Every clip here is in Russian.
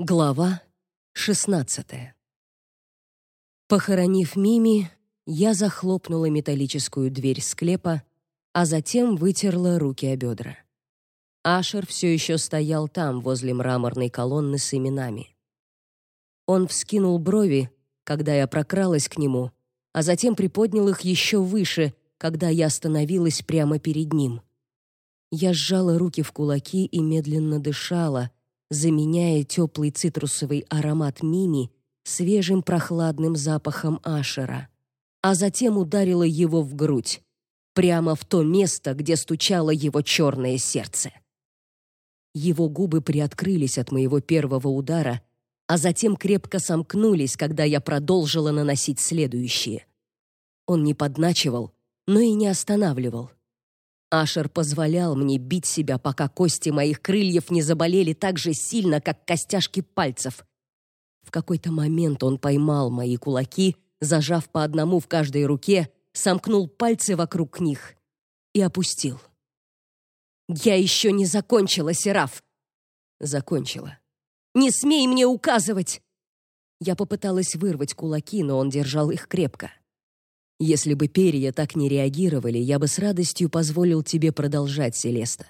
Глава 16 Похоронив Мими, я захлопнула металлическую дверь склепа, а затем вытерла руки о бедра. Ашер все еще стоял там, возле мраморной колонны с именами. Он вскинул брови, когда я прокралась к нему, а затем приподнял их еще выше, когда я остановилась прямо перед ним. Я сжала руки в кулаки и медленно дышала — заменяя теплый цитрусовый аромат мими свежим прохладным запахом ашера, а затем ударила его в грудь, прямо в то место, где стучало его черное сердце. Его губы приоткрылись от моего первого удара, а затем крепко сомкнулись, когда я продолжила наносить следующие. Он не подначивал, но и не останавливал. Ашер позволял мне бить себя, пока кости моих крыльев не заболели так же сильно, как костяшки пальцев. В какой-то момент он поймал мои кулаки, зажав по одному в каждой руке, сомкнул пальцы вокруг них и опустил. «Я еще не закончила, Сераф!» «Закончила. Не смей мне указывать!» Я попыталась вырвать кулаки, но он держал их крепко. Если бы перья так не реагировали, я бы с радостью позволил тебе продолжать, Селеста.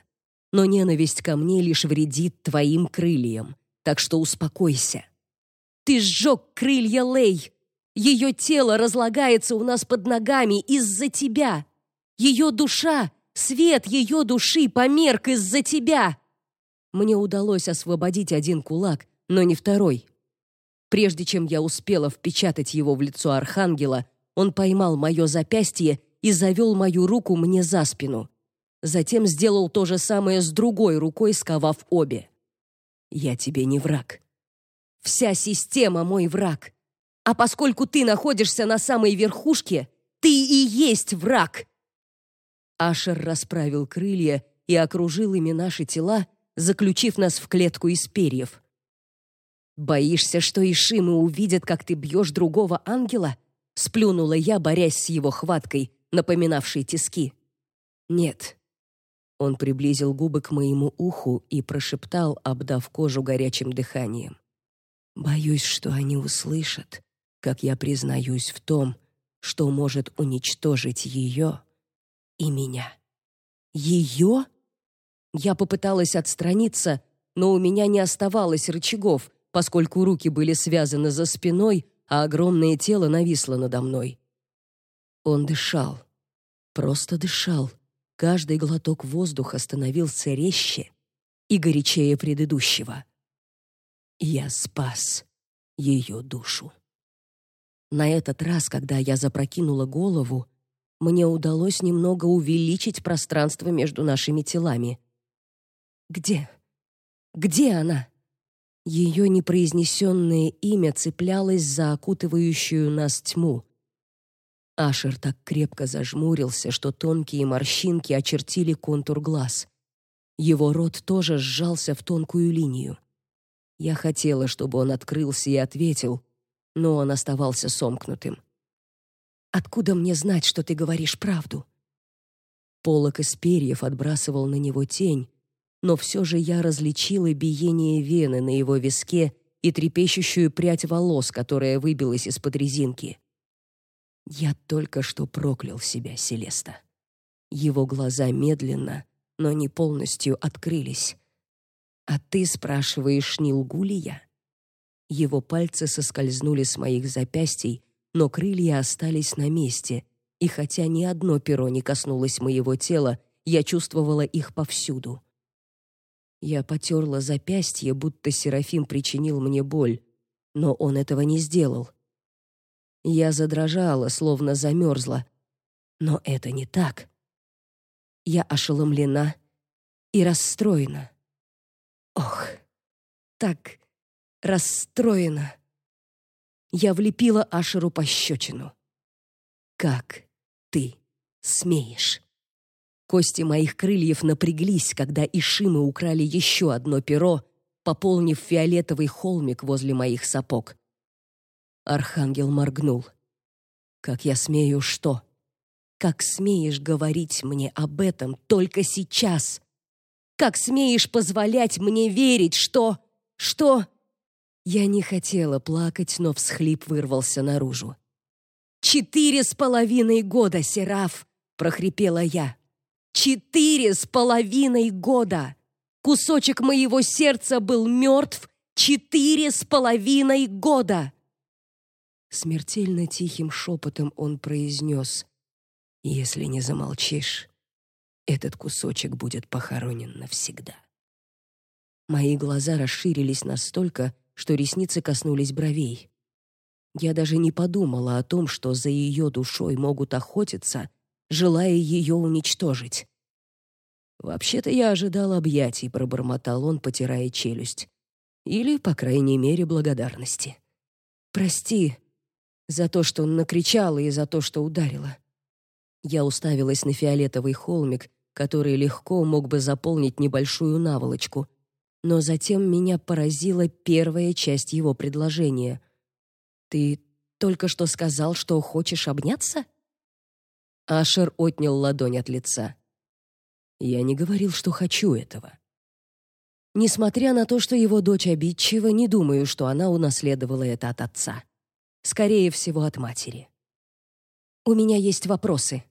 Но ненависть ко мне лишь вредит твоим крыльям, так что успокойся. Ты сжег крылья Лей. Ее тело разлагается у нас под ногами из-за тебя. Ее душа, свет ее души померк из-за тебя. Мне удалось освободить один кулак, но не второй. Прежде чем я успела впечатать его в лицо архангела, он поймал мое запястье и завел мою руку мне за спину. Затем сделал то же самое с другой рукой, сковав обе. Я тебе не враг. Вся система мой враг. А поскольку ты находишься на самой верхушке, ты и есть враг. Ашер расправил крылья и окружил ими наши тела, заключив нас в клетку из перьев. Боишься, что Ишимы увидят, как ты бьешь другого ангела? Сплюнула я, борясь с его хваткой, напоминавшей тиски. Нет. Он приблизил губы к моему уху и прошептал, обдав кожу горячим дыханием. Боюсь, что они услышат, как я признаюсь в том, что может уничтожить ее и меня. Ее? Я попыталась отстраниться, но у меня не оставалось рычагов, поскольку руки были связаны за спиной, а огромное тело нависло надо мной. Он дышал, просто дышал. Каждый глоток воздуха становился резче и горячее предыдущего. Я спас ее душу. На этот раз, когда я запрокинула голову, мне удалось немного увеличить пространство между нашими телами. Где? Где она? Ее непроизнесенное имя цеплялось за окутывающую нас тьму. Ашер так крепко зажмурился, что тонкие морщинки очертили контур глаз. Его рот тоже сжался в тонкую линию. Я хотела, чтобы он открылся и ответил, но он оставался сомкнутым. Откуда мне знать, что ты говоришь правду? Полок из перьев отбрасывал на него тень, но все же я различила биение вены на его виске и трепещущую прядь волос, которая выбилась из-под резинки. Я только что проклял себя, Селеста. Его глаза медленно, но не полностью открылись. А ты спрашиваешь, не лгу ли я? Его пальцы соскользнули с моих запястий, но крылья остались на месте, и хотя ни одно перо не коснулось моего тела, я чувствовала их повсюду. Я потерла запястье, будто Серафим причинил мне боль, но он этого не сделал. Я задрожала, словно замерзла. Но это не так. Я ошеломлена и расстроена. Ох, так расстроена. Я влепила Ашеру пощечину. Как ты смеешь? Кости моих крыльев напряглись, когда ишимы украли еще одно перо, пополнив фиолетовый холмик возле моих сапог. Архангел моргнул. Как я смею что? Как смеешь говорить мне об этом только сейчас? Как смеешь позволять мне верить, что что Я не хотела плакать, но всхлип вырвался наружу. «Четыре с половиной года, Сераф!» — прохрипела я. «Четыре с половиной года! Кусочек моего сердца был мертв четыре с половиной года!» Смертельно тихим шепотом он произнес, «Если не замолчишь, этот кусочек будет похоронен навсегда». Мои глаза расширились настолько, что ресницы коснулись бровей. Я даже не подумала о том, что за ее душой могут охотиться, желая ее уничтожить. «Вообще-то я ожидал объятий», — пробормотал он, потирая челюсть. «Или, по крайней мере, благодарности. Прости за то, что накричала и за то, что ударила». Я уставилась на фиолетовый холмик, который легко мог бы заполнить небольшую наволочку, но затем меня поразила первая часть его предложения. «Ты только что сказал, что хочешь обняться?» Ашер отнял ладонь от лица. «Я не говорил, что хочу этого». Несмотря на то, что его дочь обидчива, не думаю, что она унаследовала это от отца. Скорее всего, от матери. «У меня есть вопросы».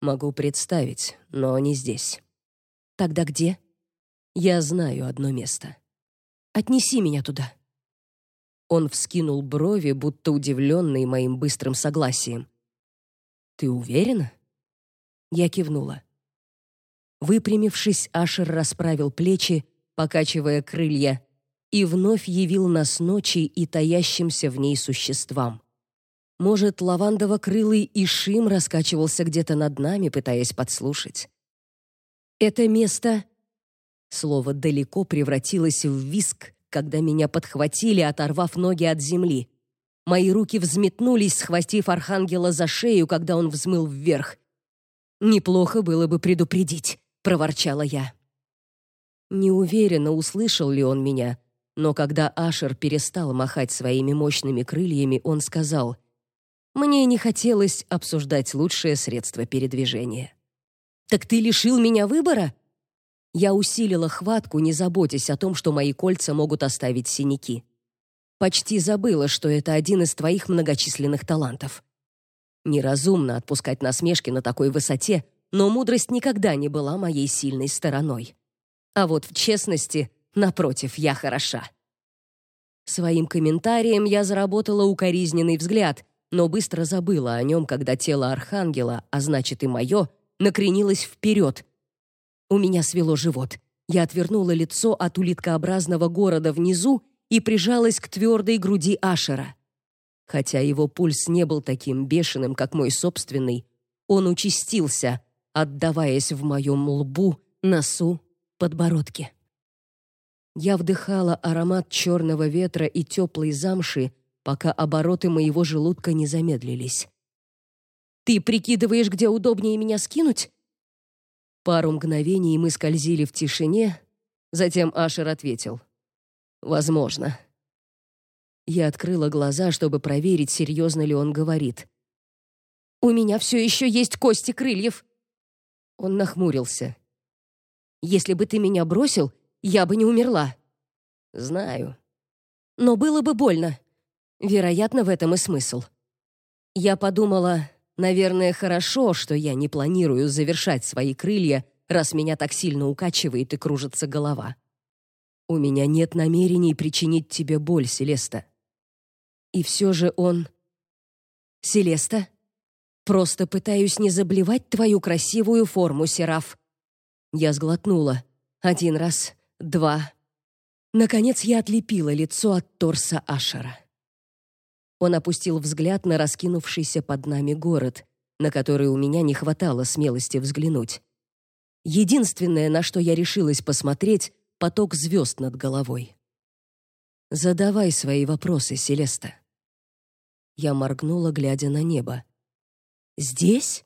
«Могу представить, но не здесь». «Тогда где?» Я знаю одно место. Отнеси меня туда. Он вскинул брови, будто удивленный моим быстрым согласием. Ты уверена? Я кивнула. Выпрямившись, Ашер расправил плечи, покачивая крылья, и вновь явил нас ночи и таящимся в ней существам. Может, лавандово-крылый Ишим раскачивался где-то над нами, пытаясь подслушать. Это место Слово «далеко» превратилось в виск, когда меня подхватили, оторвав ноги от земли. Мои руки взметнулись, схватив архангела за шею, когда он взмыл вверх. «Неплохо было бы предупредить», — проворчала я. Не уверена, услышал ли он меня, но когда Ашер перестал махать своими мощными крыльями, он сказал, «Мне не хотелось обсуждать лучшее средство передвижения». «Так ты лишил меня выбора?» Я усилила хватку, не заботясь о том, что мои кольца могут оставить синяки. Почти забыла, что это один из твоих многочисленных талантов. Неразумно отпускать насмешки на такой высоте, но мудрость никогда не была моей сильной стороной. А вот в честности, напротив, я хороша. Своим комментарием я заработала укоризненный взгляд, но быстро забыла о нем, когда тело архангела, а значит и мое, накренилось вперед, у меня свело живот. Я отвернула лицо от улиткообразного города внизу и прижалась к твердой груди Ашера. Хотя его пульс не был таким бешеным, как мой собственный, он участился, отдаваясь в моем лбу, носу, подбородке. Я вдыхала аромат черного ветра и теплой замши, пока обороты моего желудка не замедлились. «Ты прикидываешь, где удобнее меня скинуть?» Пару мгновений мы скользили в тишине, затем Ашер ответил. «Возможно». Я открыла глаза, чтобы проверить, серьезно ли он говорит. «У меня все еще есть кости крыльев». Он нахмурился. «Если бы ты меня бросил, я бы не умерла». «Знаю». «Но было бы больно. Вероятно, в этом и смысл». Я подумала, Наверное, хорошо, что я не планирую завершать свои крылья, раз меня так сильно укачивает и кружится голова. У меня нет намерений причинить тебе боль, Селеста. И все же он... Селеста, просто пытаюсь не заблевать твою красивую форму, Сераф. Я сглотнула. Один раз, два. Наконец я отлепила лицо от торса Ашера. Он опустил взгляд на раскинувшийся под нами город, на который у меня не хватало смелости взглянуть. Единственное, на что я решилась посмотреть, поток звезд над головой. Задавай свои вопросы, Селеста. Я моргнула, глядя на небо. Здесь?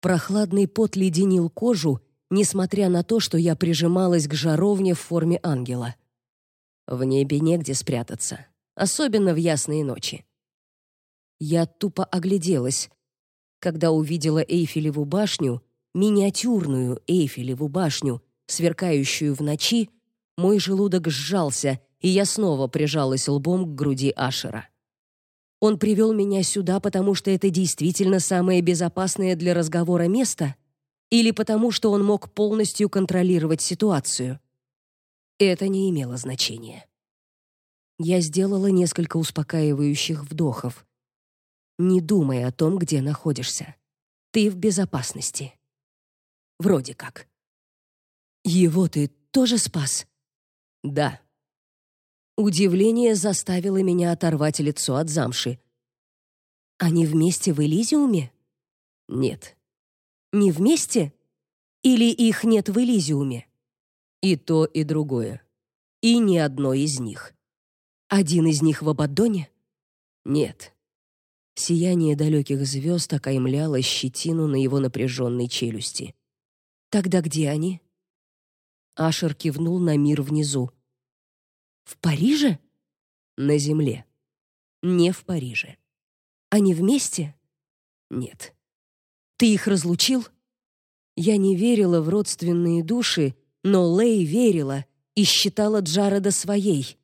Прохладный пот леденил кожу, несмотря на то, что я прижималась к жаровне в форме ангела. В небе негде спрятаться особенно в ясные ночи. Я тупо огляделась, когда увидела Эйфелеву башню, миниатюрную Эйфелеву башню, сверкающую в ночи, мой желудок сжался, и я снова прижалась лбом к груди Ашера. Он привел меня сюда, потому что это действительно самое безопасное для разговора место, или потому что он мог полностью контролировать ситуацию. Это не имело значения. Я сделала несколько успокаивающих вдохов. Не думай о том, где находишься. Ты в безопасности. Вроде как. Его ты тоже спас? Да. Удивление заставило меня оторвать лицо от замши. Они вместе в Элизиуме? Нет. Не вместе? Или их нет в Элизиуме? И то, и другое. И ни одно из них. Один из них в Абаддоне? Нет. Сияние далеких звезд окаймляло щетину на его напряженной челюсти. Тогда где они? Ашер кивнул на мир внизу. В Париже? На земле. Не в Париже. Они вместе? Нет. Ты их разлучил? Я не верила в родственные души, но Лей верила и считала Джареда своей.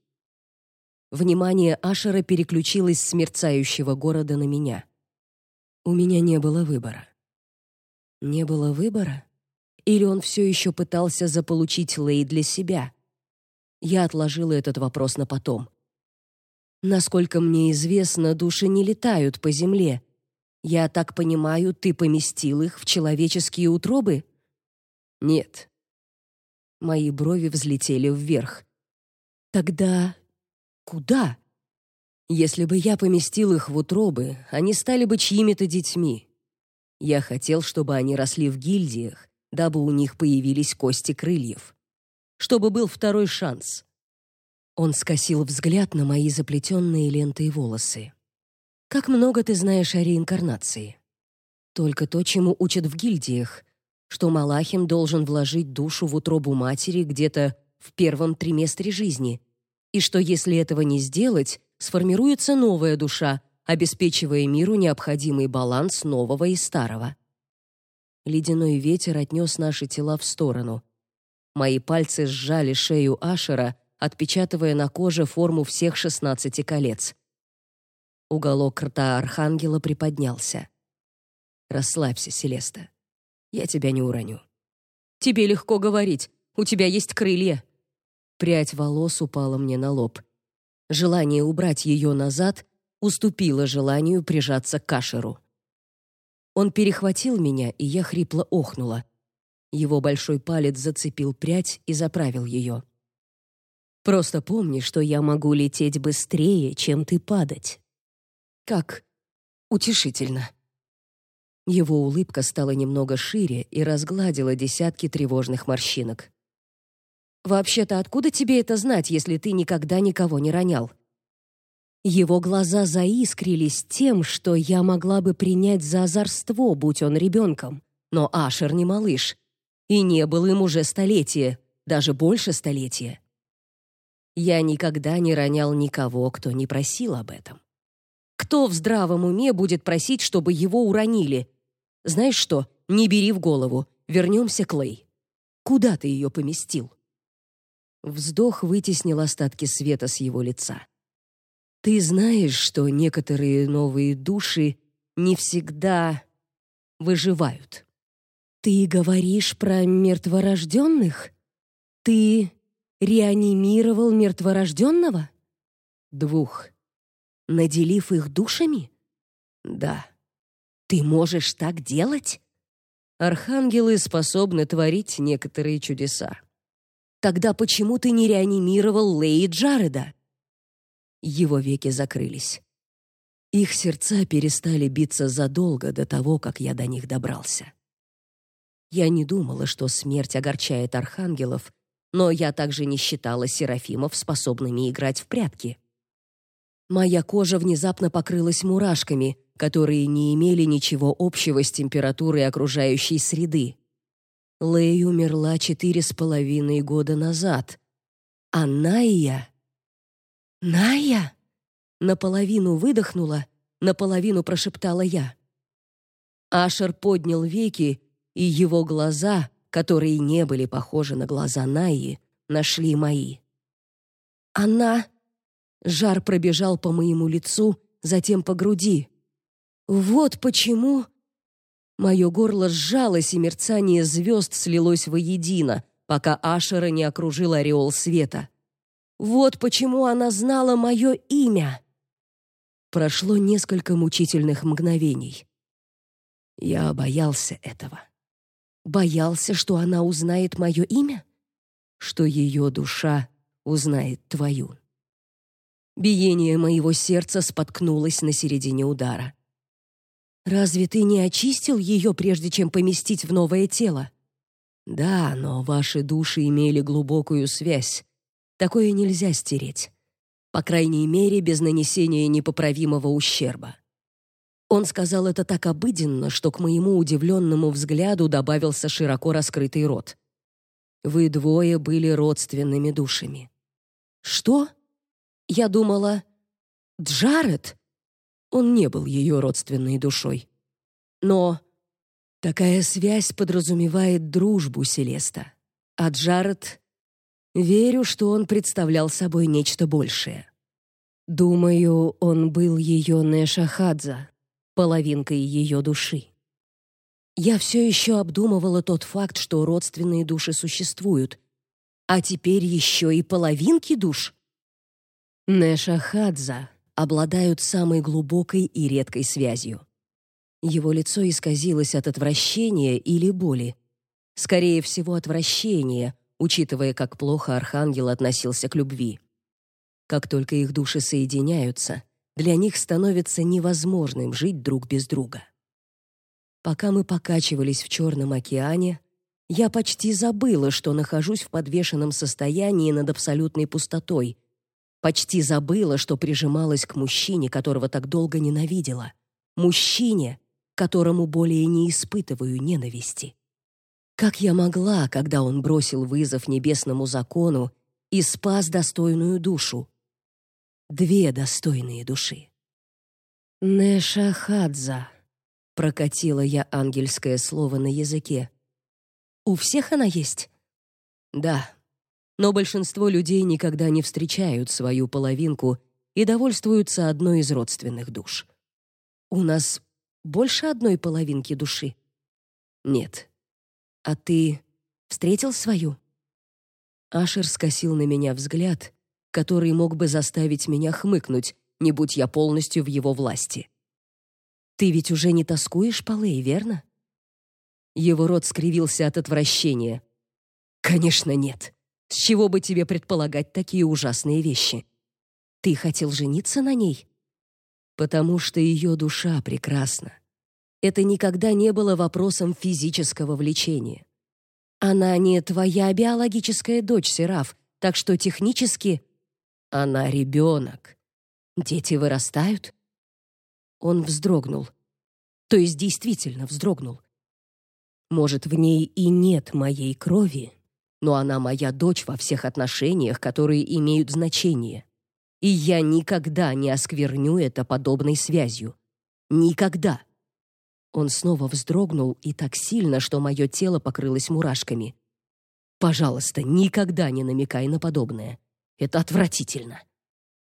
Внимание Ашера переключилось с мерцающего города на меня. У меня не было выбора. Не было выбора? Или он все еще пытался заполучить Лей для себя? Я отложила этот вопрос на потом. Насколько мне известно, души не летают по земле. Я так понимаю, ты поместил их в человеческие утробы? Нет. Мои брови взлетели вверх. Тогда куда? Если бы я поместил их в утробы, они стали бы чьими-то детьми. Я хотел, чтобы они росли в гильдиях, дабы у них появились кости крыльев чтобы был второй шанс. Он скосил взгляд на мои заплетенные лентой волосы. Как много ты знаешь о реинкарнации? Только то, чему учат в гильдиях, что Малахим должен вложить душу в утробу матери где-то в первом триместре жизни, и что если этого не сделать, сформируется новая душа, обеспечивая миру необходимый баланс нового и старого. Ледяной ветер отнес наши тела в сторону. Мои пальцы сжали шею Ашера, отпечатывая на коже форму всех шестнадцати колец. Уголок рта архангела приподнялся. Расслабься, Селеста. Я тебя не уроню. Тебе легко говорить. У тебя есть крылья. Прядь волос упала мне на лоб. Желание убрать ее назад уступило желанию прижаться к Ашеру. Он перехватил меня, и я хрипло охнула. Его большой палец зацепил прядь и заправил ее. Просто помни, что я могу лететь быстрее, чем ты падать. Как утешительно. Его улыбка стала немного шире и разгладила десятки тревожных морщинок. Вообще-то откуда тебе это знать, если ты никогда никого не ронял? Его глаза заискрились тем, что я могла бы принять за озорство, будь он ребенком. Но Ашер не малыш, и не был им уже столетие, даже больше столетия. Я никогда не ронял никого, кто не просил об этом. Кто в здравом уме будет просить, чтобы его уронили? Знаешь что, не бери в голову, вернемся к Лей. Куда ты ее поместил? Вздох вытеснил остатки света с его лица. Ты знаешь, что некоторые новые души не всегда выживают. Ты говоришь про мертворожденных? Ты реанимировал мертворожденного? Двух. Наделив их душами? Да. Ты можешь так делать? Архангелы способны творить некоторые чудеса. Тогда почему ты не реанимировал Леи Джареда? Его веки закрылись. Их сердца перестали биться задолго до того, как я до них добрался. Я не думала, что смерть огорчает архангелов, но я также не считала серафимов способными играть в прятки. Моя кожа внезапно покрылась мурашками, которые не имели ничего общего с температурой окружающей среды. Лэй умерла четыре с половиной года назад. А Найя... Найя? Наполовину выдохнула, наполовину прошептала я. Ашер поднял веки и его глаза, которые не были похожи на глаза Наи, нашли мои. Она... Жар пробежал по моему лицу, затем по груди. Вот почему... Мое горло сжалось, и мерцание звезд слилось воедино, пока Ашера не окружил ореол света. Вот почему она знала мое имя. Прошло несколько мучительных мгновений. Я боялся этого. Боялся, что она узнает мое имя, что ее душа узнает твою. Биение моего сердца споткнулось на середине удара. Разве ты не очистил ее, прежде чем поместить в новое тело? Да, но ваши души имели глубокую связь. Такое нельзя стереть. По крайней мере, без нанесения непоправимого ущерба. Он сказал это так обыденно, что к моему удивленному взгляду добавился широко раскрытый рот. Вы двое были родственными душами. Что? Я думала, Джаред. Он не был ее родственной душой. Но такая связь подразумевает дружбу Селеста. А Джаред Верю, что он представлял собой нечто большее. Думаю, он был ее Нешахадза, половинкой ее души. Я все еще обдумывала тот факт, что родственные души существуют, а теперь еще и половинки душ. Нешахадза обладают самой глубокой и редкой связью. Его лицо исказилось от отвращения или боли. Скорее всего, отвращения, учитывая, как плохо архангел относился к любви. Как только их души соединяются, для них становится невозможным жить друг без друга. Пока мы покачивались в черном океане, я почти забыла, что нахожусь в подвешенном состоянии над абсолютной пустотой. Почти забыла, что прижималась к мужчине, которого так долго ненавидела. Мужчине, которому более не испытываю ненависти. Как я могла, когда он бросил вызов небесному закону и спас достойную душу? Две достойные души. Нешахадза. Прокатила я ангельское слово на языке. У всех она есть? Да. Но большинство людей никогда не встречают свою половинку и довольствуются одной из родственных душ. У нас больше одной половинки души? Нет. А ты встретил свою? Ашер скосил на меня взгляд, который мог бы заставить меня хмыкнуть, не будь я полностью в его власти. Ты ведь уже не тоскуешь по Лэй, верно? Его рот скривился от отвращения. Конечно, нет. С чего бы тебе предполагать такие ужасные вещи? Ты хотел жениться на ней? Потому что ее душа прекрасна это никогда не было вопросом физического влечения. Она не твоя биологическая дочь, Сераф, так что технически она ребенок. Дети вырастают. Он вздрогнул. То есть действительно вздрогнул. Может, в ней и нет моей крови, но она моя дочь во всех отношениях, которые имеют значение. И я никогда не оскверню это подобной связью. Никогда. Он снова вздрогнул и так сильно, что мое тело покрылось мурашками. Пожалуйста, никогда не намекай на подобное. Это отвратительно.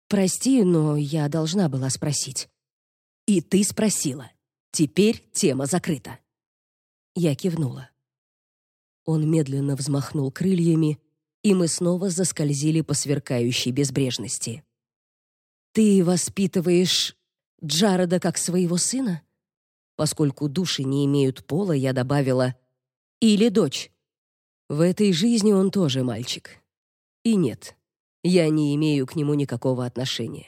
Прости, но я должна была спросить. И ты спросила. Теперь тема закрыта. Я кивнула. Он медленно взмахнул крыльями, и мы снова заскользили по сверкающей безбрежности. Ты воспитываешь Джареда как своего сына? Поскольку души не имеют пола, я добавила «или дочь». В этой жизни он тоже мальчик. И нет, я не имею к нему никакого отношения.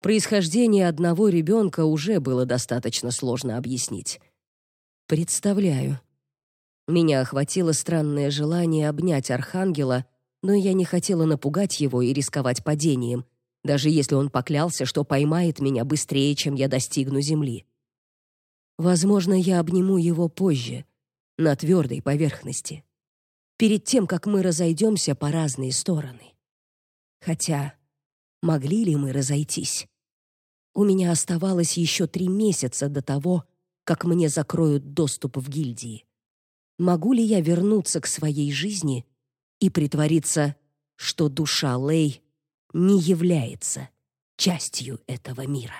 Происхождение одного ребенка уже было достаточно сложно объяснить. Представляю. Меня охватило странное желание обнять архангела, но я не хотела напугать его и рисковать падением, даже если он поклялся, что поймает меня быстрее, чем я достигну земли. Возможно, я обниму его позже, на твердой поверхности, перед тем, как мы разойдемся по разные стороны. Хотя, могли ли мы разойтись? У меня оставалось еще три месяца до того, как мне закроют доступ в гильдии. Могу ли я вернуться к своей жизни и притвориться, что душа Лей не является частью этого мира.